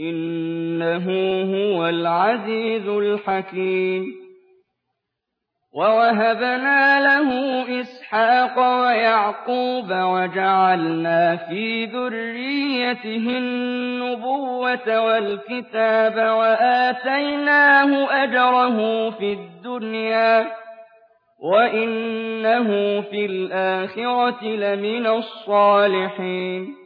إِنَّهُ هُوَ الْعَزِيزُ الْحَكِيمُ. وَوَهَبْنَا لَهُ إِسْحَاقَ وَيَعْقُوبَ وَجَعَلْنَا فِي ذُرِّيَّتِهِ النُّبُوَّةَ وَالْكِتَابَ وَآتَيْنَاهُ أَجْرَهُ فِي الدُّنْيَا وَإِنَّهُ فِي الْآخِرَةِ لَمِنَ الصَّالِحِينَ.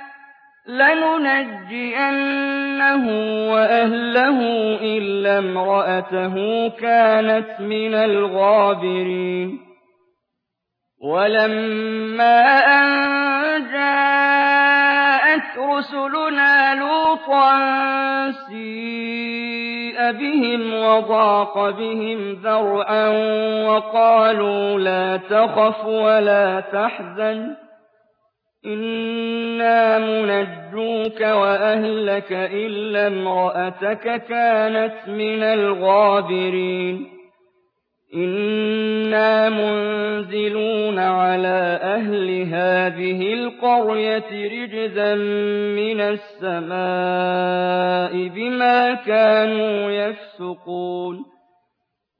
لَنُنَجِّيَنَّهُ وَأَهْلَهُ إِلَّا امْرَأَتَهُ كَانَتْ مِنَ الْغَابِرِينَ. وَلَمَّا أَن جَاءَتْ رُسُلُنَا لُوطًا سِيءَ بهم وضاق بهم ذرعا وقالوا لا تخف ولا تحزن. إنا منجوك وأهلك إلا امرأتك كانت من الغابرين إنا منزلون على أهل هذه القرية رجزا من السماء بما كانوا يفسقون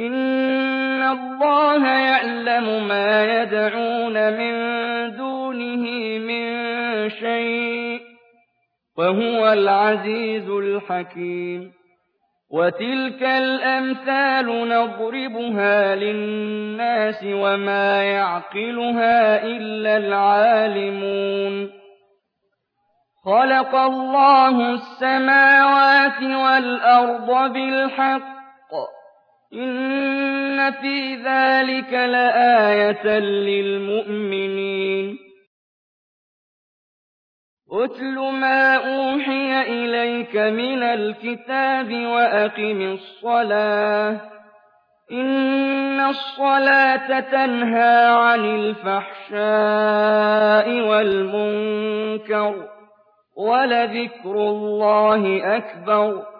إِنَّ اللَّهَ يَعْلَمُ مَا يَدْعُونَ مِن دُونِهِ مِن شَيْءٍ ۚ وَهُوَ الْعَزِيزُ الْحَكِيمُ وَتِلْكَ الْأَمْثَالُ نَضْرِبُهَا لِلنَّاسِ وَمَا يَعْقِلُهَا إِلَّا الْعَالِمُونَ خَلَقَ اللَّهُ السَّمَاوَاتِ وَالْأَرْضَ بِالْحَقِّ إِنَّ فِي ذَٰلِكَ لَآيَةً لِّلْمُؤْمِنِينَ. اتْلُ مَا أُوحِيَ إِلَيْكَ مِنَ الْكِتَابِ وَأَقِمِ الصَّلَاةَ ۖ إِنَّ الصَّلَاةَ تَنْهَىٰ عَنِ الْفَحْشَاءِ وَالْمُنكَرِ ۗ وَلَذِكْرُ اللَّهِ أَكْبَرُ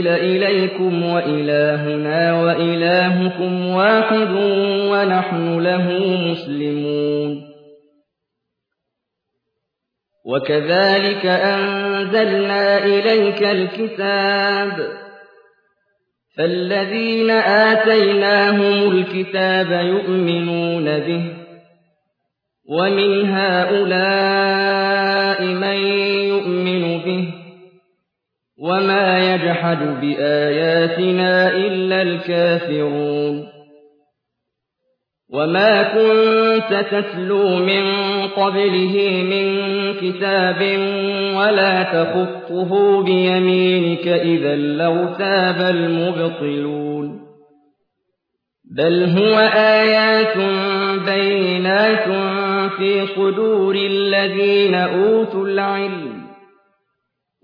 إِلَيْكُمْ وَإِلَٰهُنَا وَإِلَٰهُكُمْ وَاحِدٌ وَنَحْنُ لَهُ مُسْلِمُونَ. وَكَذَٰلِكَ أَنزَلْنَا إِلَيْكَ الْكِتَابَ. فَالَّذِينَ آتَيْنَاهُمُ الْكِتَابَ يُؤْمِنُونَ بِهِ. وَمِنْ هَٰؤُلَاءِ مَن وَمَا يَجْحَدُ بِآيَاتِنَا إِلَّا الْكَافِرُونَ وَمَا كُنتَ تَتْلُو مِن قَبْلِهِ مِن كِتَابٍ وَلَا تَخُطُّهُ بِيَمِينِكَ ۖ إِذًا لَّارْتَابَ الْمُبْطِلُونَ بَلْ هُوَ آيَاتٌ بَيِّنَاتٌ فِي صُدُورِ الَّذِينَ أُوتُوا الْعِلْمَ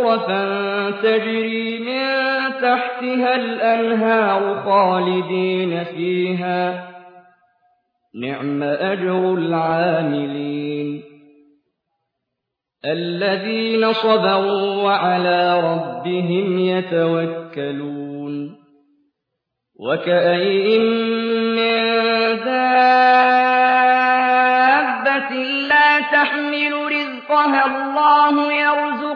غُرَفًا تَجْرِي مِن تَحْتِهَا الْأَنْهَارُ خَالِدِينَ فِيهَا ۚ. نِعْمَ أَجْرُ الْعَامِلِينَ. الذين صبروا وعلى ربهم يتوكلون. وكأين من دابة لا تحمل رزقها الله يرزقها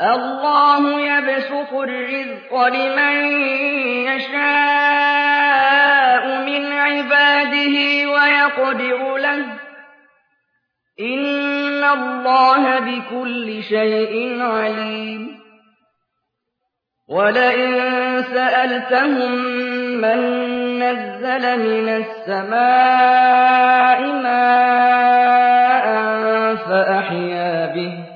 اللَّهُ يَبْسُطُ الرِّزْقَ لِمَن يَشَاءُ مِنْ عِبَادِهِ وَيَقْدِرُ لَهُ. إِنَّ اللَّهَ بِكُلِّ شَيْءٍ عَلِيمٌ. وَلَئِن سَأَلْتَهُم مَّن نَّزَّلَ مِنَ السَّمَاءِ مَاءً فَأَحْيَا بِهِ.